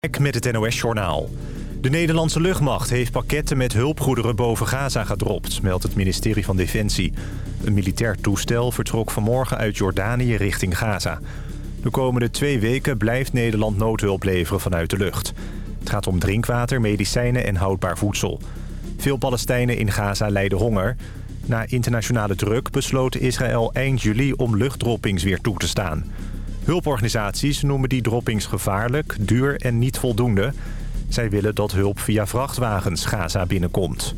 met het NOS-journaal. De Nederlandse luchtmacht heeft pakketten met hulpgoederen boven Gaza gedropt, meldt het ministerie van Defensie. Een militair toestel vertrok vanmorgen uit Jordanië richting Gaza. De komende twee weken blijft Nederland noodhulp leveren vanuit de lucht. Het gaat om drinkwater, medicijnen en houdbaar voedsel. Veel Palestijnen in Gaza lijden honger. Na internationale druk besloot Israël eind juli om luchtdroppings weer toe te staan... Hulporganisaties noemen die droppings gevaarlijk, duur en niet voldoende. Zij willen dat hulp via vrachtwagens Gaza binnenkomt.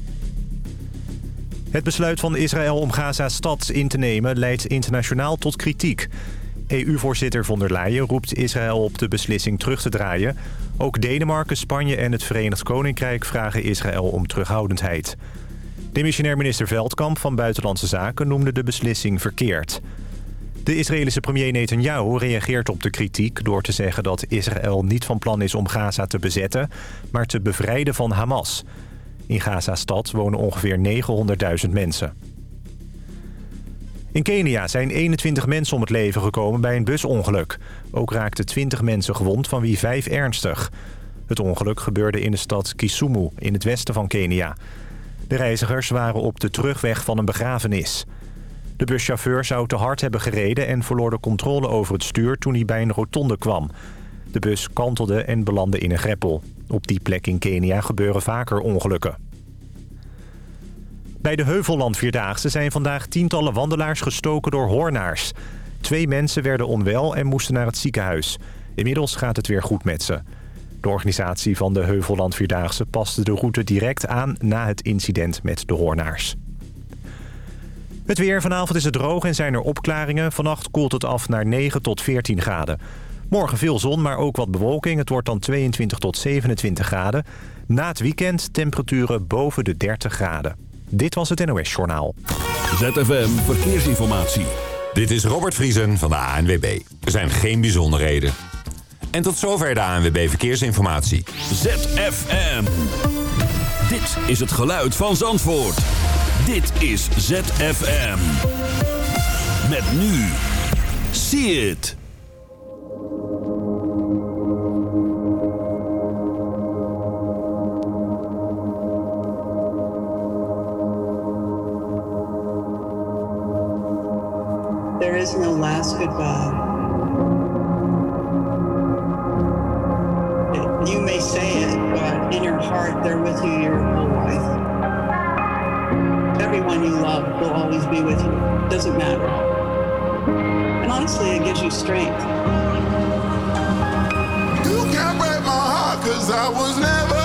Het besluit van Israël om Gaza-stad in te nemen leidt internationaal tot kritiek. EU-voorzitter von der Leyen roept Israël op de beslissing terug te draaien. Ook Denemarken, Spanje en het Verenigd Koninkrijk vragen Israël om terughoudendheid. Demissionair minister Veldkamp van Buitenlandse Zaken noemde de beslissing verkeerd. De Israëlische premier Netanyahu reageert op de kritiek door te zeggen dat Israël niet van plan is om Gaza te bezetten, maar te bevrijden van Hamas. In Gaza-stad wonen ongeveer 900.000 mensen. In Kenia zijn 21 mensen om het leven gekomen bij een busongeluk. Ook raakten 20 mensen gewond, van wie 5 ernstig. Het ongeluk gebeurde in de stad Kisumu, in het westen van Kenia. De reizigers waren op de terugweg van een begrafenis. De buschauffeur zou te hard hebben gereden en verloor de controle over het stuur toen hij bij een rotonde kwam. De bus kantelde en belandde in een greppel. Op die plek in Kenia gebeuren vaker ongelukken. Bij de Heuvelland-Vierdaagse zijn vandaag tientallen wandelaars gestoken door hoornaars. Twee mensen werden onwel en moesten naar het ziekenhuis. Inmiddels gaat het weer goed met ze. De organisatie van de Heuvelland-Vierdaagse paste de route direct aan na het incident met de hoornaars. Het weer. Vanavond is het droog en zijn er opklaringen. Vannacht koelt het af naar 9 tot 14 graden. Morgen veel zon, maar ook wat bewolking. Het wordt dan 22 tot 27 graden. Na het weekend temperaturen boven de 30 graden. Dit was het NOS Journaal. ZFM Verkeersinformatie. Dit is Robert Vriesen van de ANWB. Er zijn geen bijzonderheden. En tot zover de ANWB Verkeersinformatie. ZFM. Dit is het geluid van Zandvoort. Dit is ZFM. Met nu. See it. There is no last goodbye. You may say it, but in your heart, they're with you your whole life. Everyone you love will always be with you. Doesn't matter. And honestly, it gives you strength. You can't break my heart, cause I was never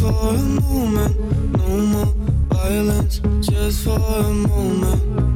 for a moment, no more violence, just for a moment.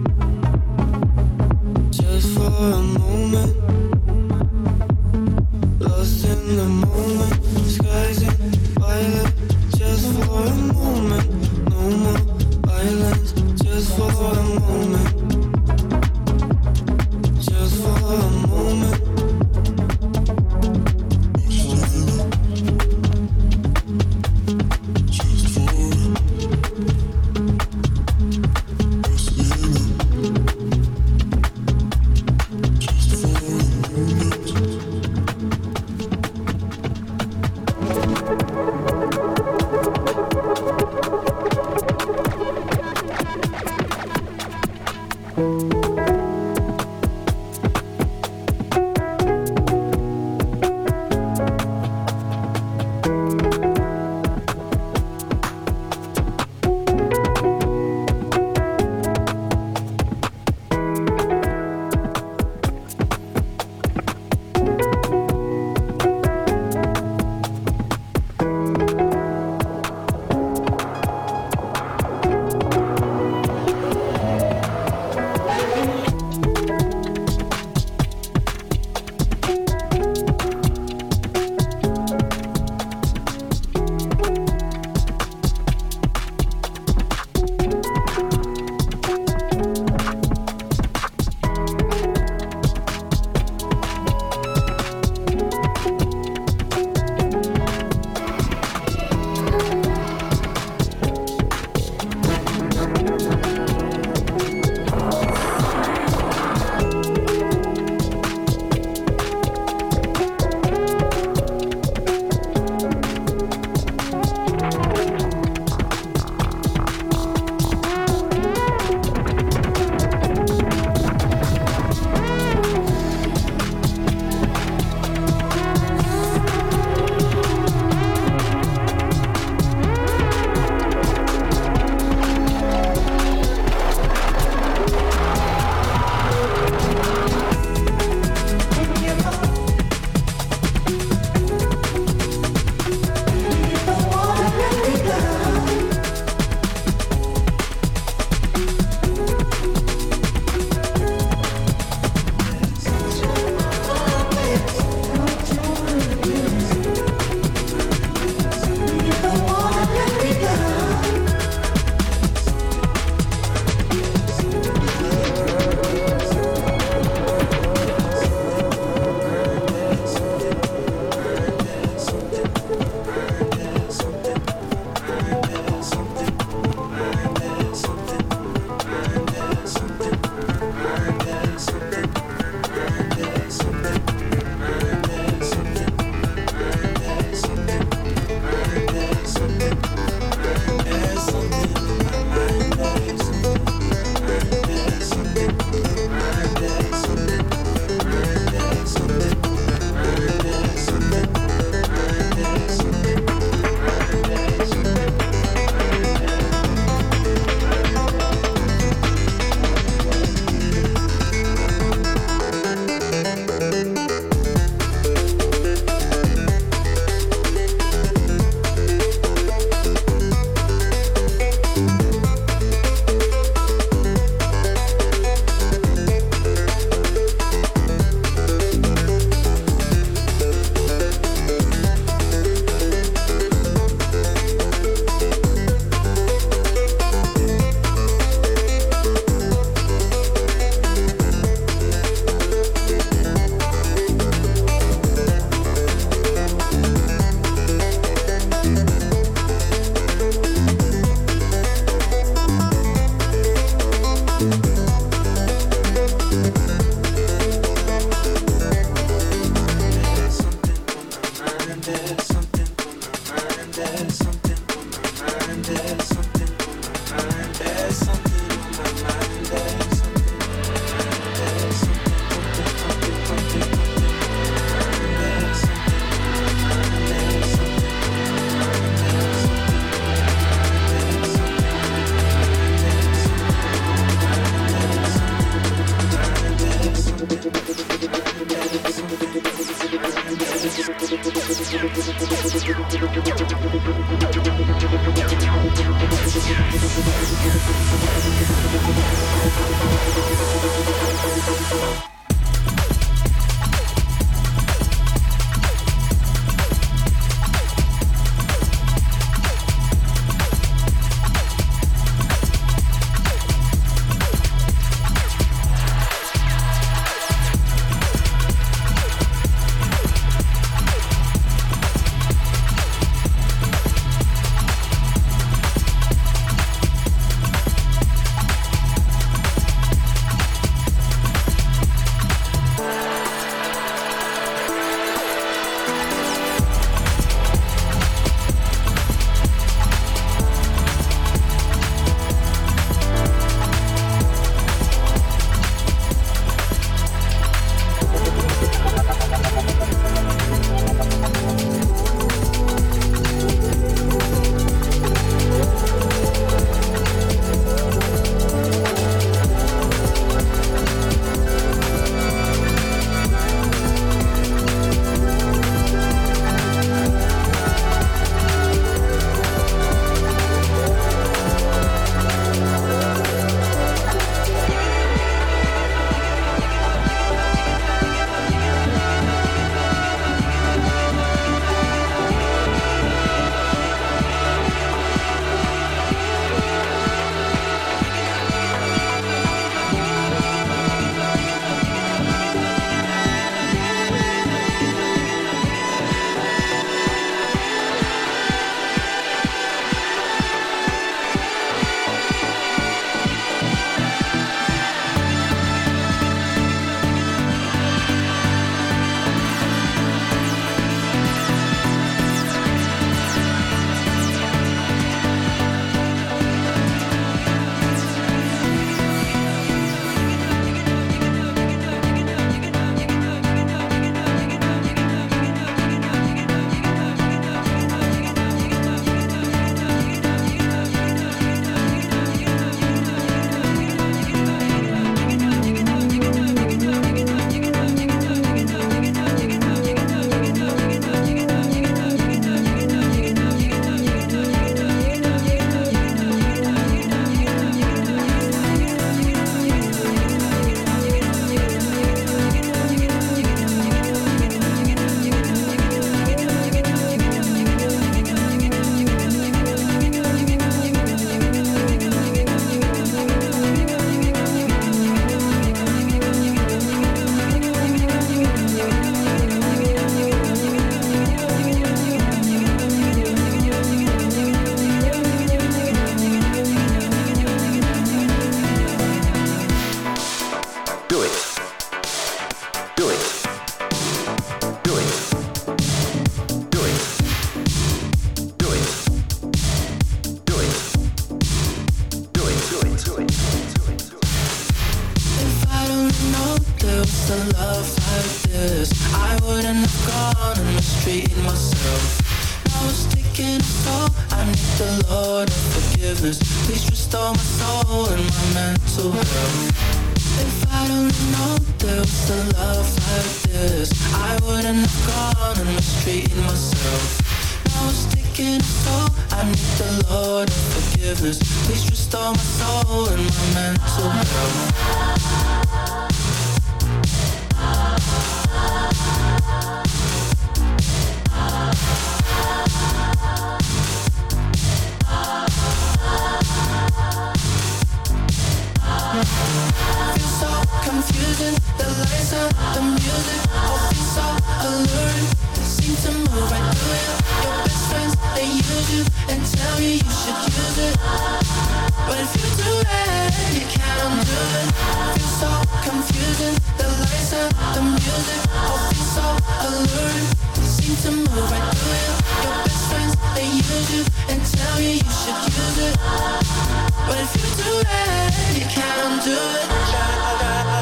But if you do that, you can't undo it.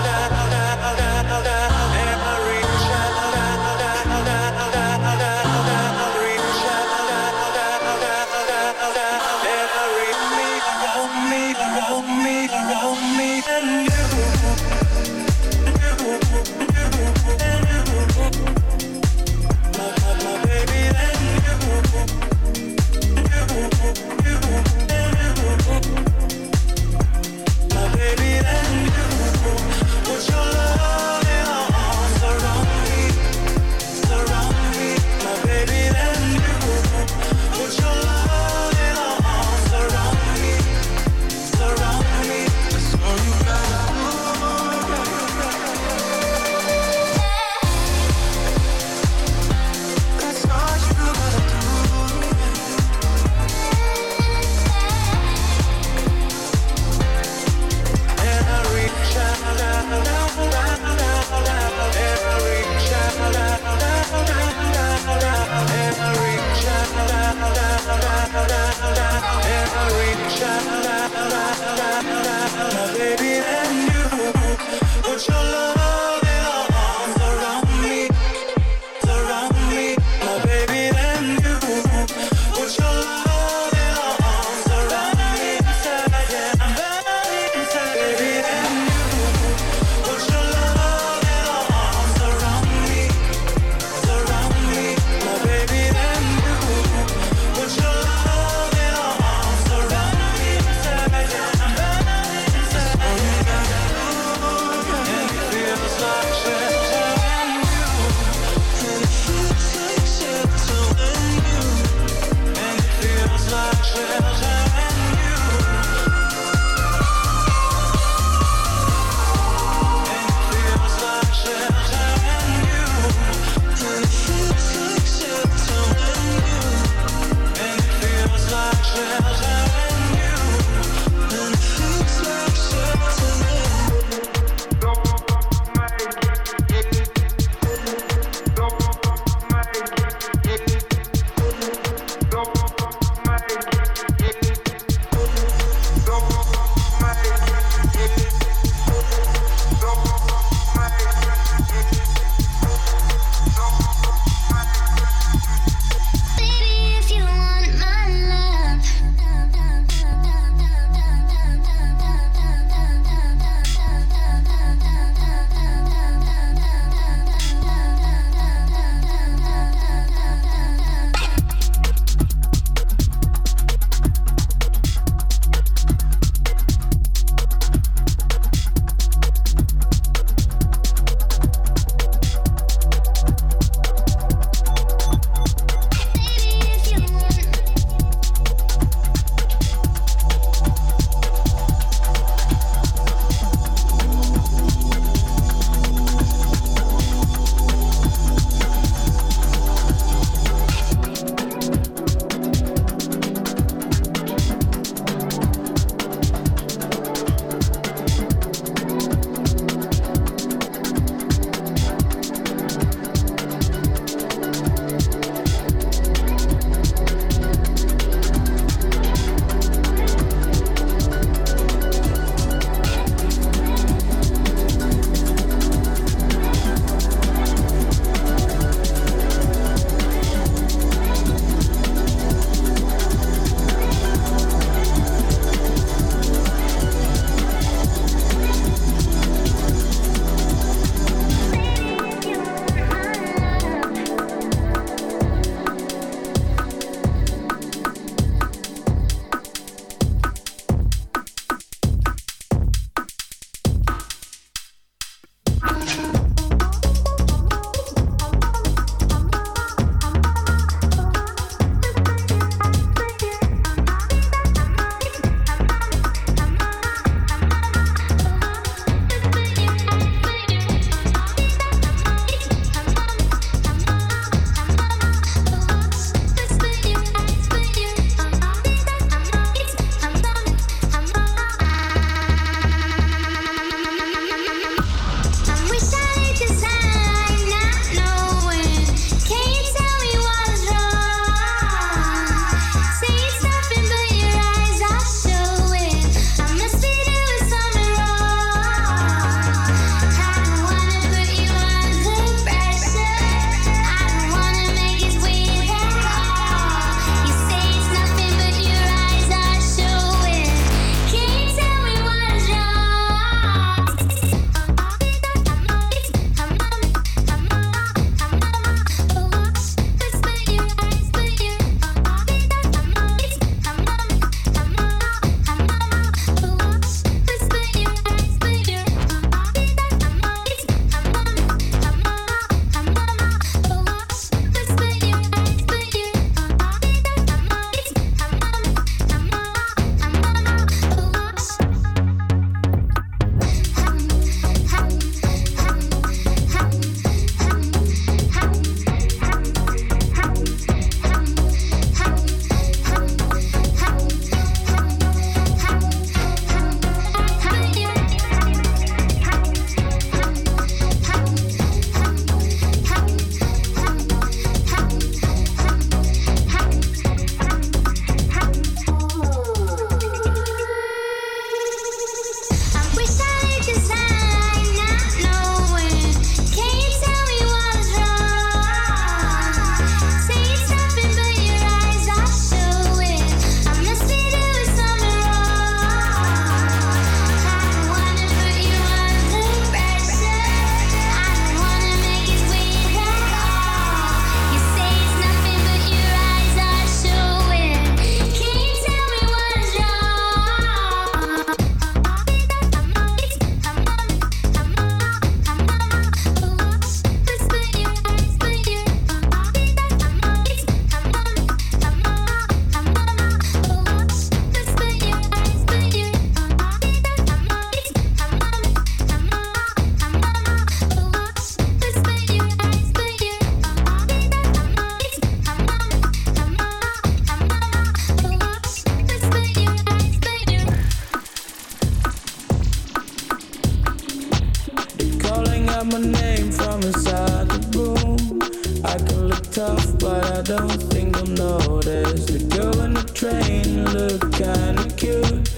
out my name from inside the room. I can look tough, but I don't think they'll notice. The girl in the train looked kinda cute,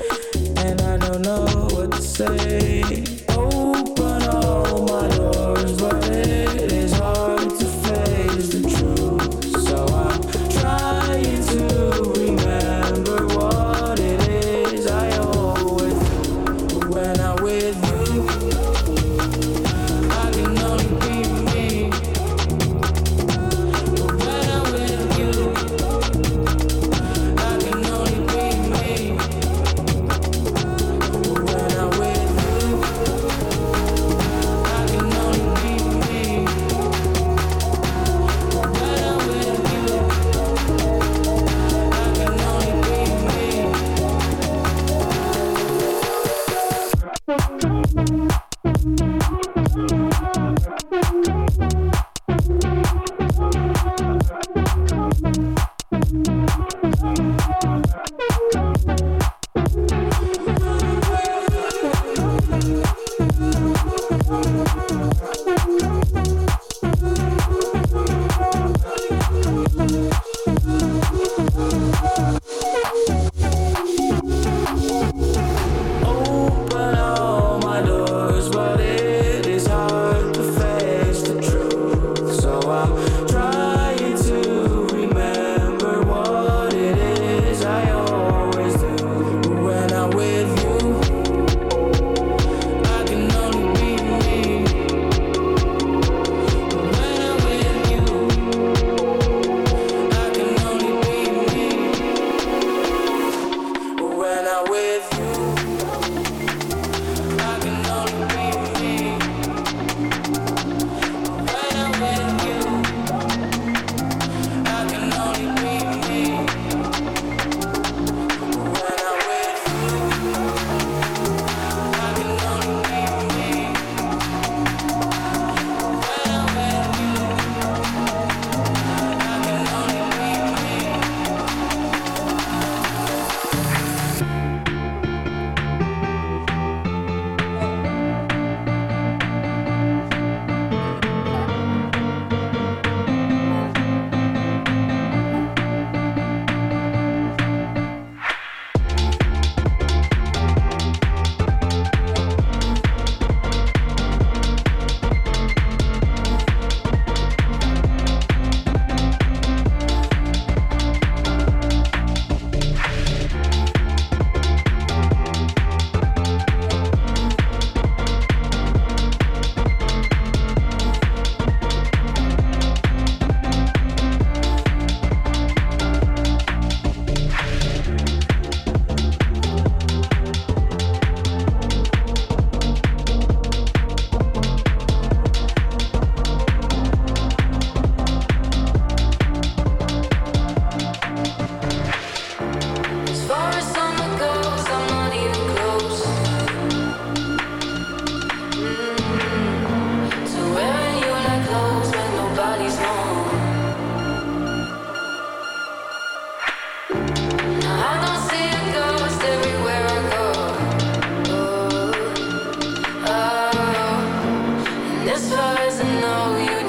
and I don't know what to say. as far as I know you.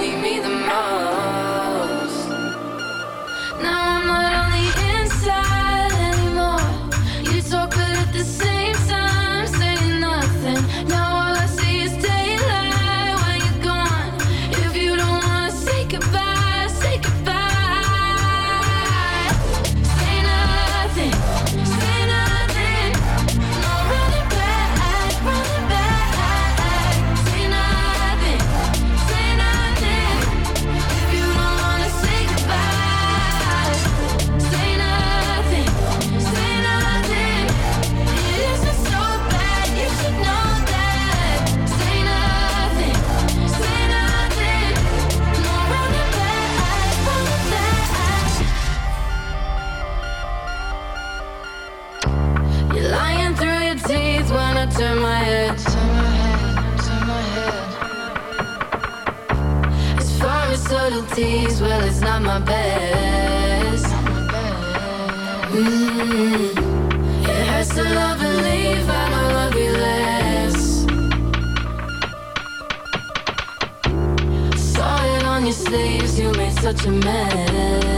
Such a mess.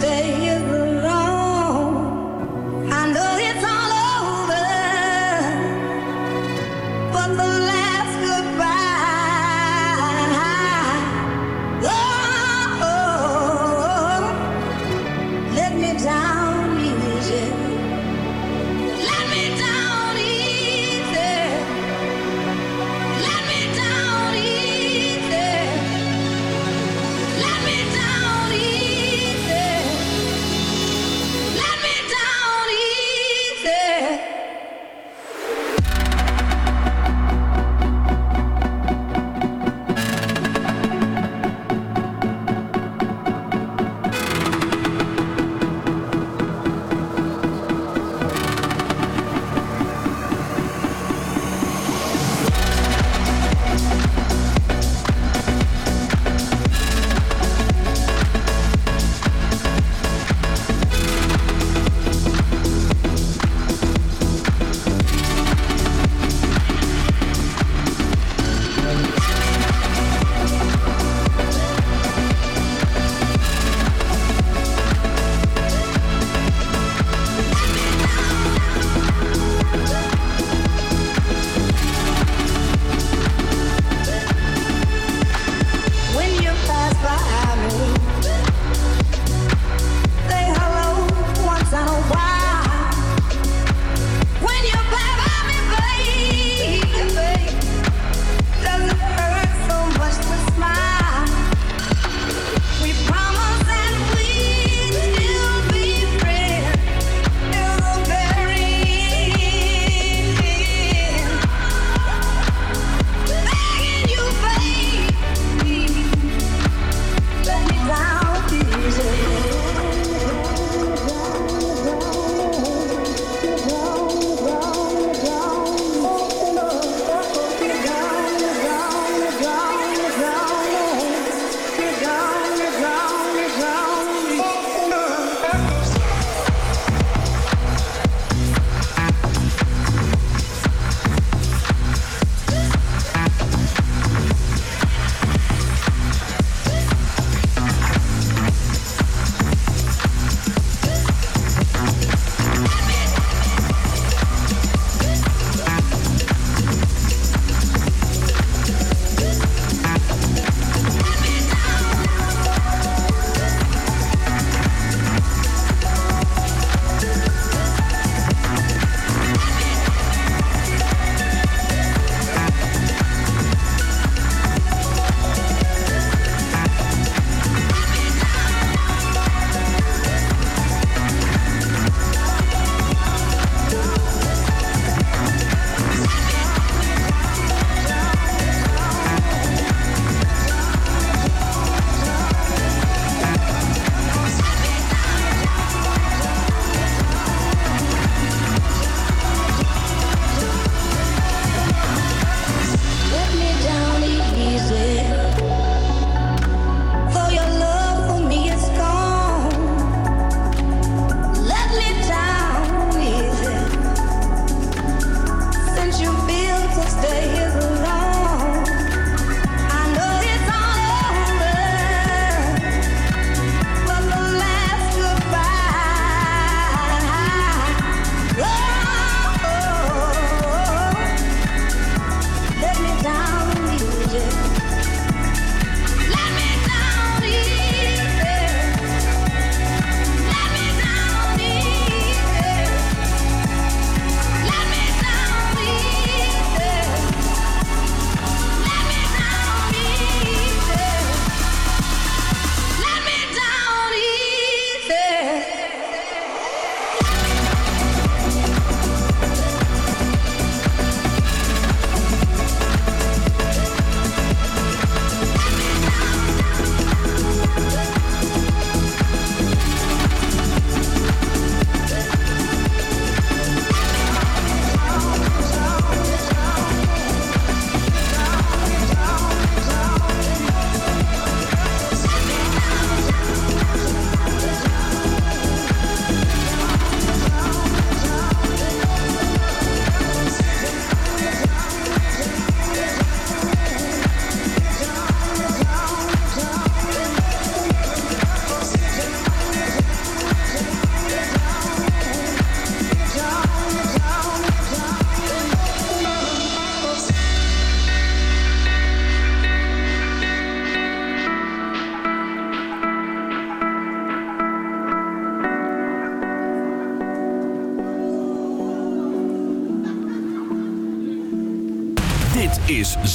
Stay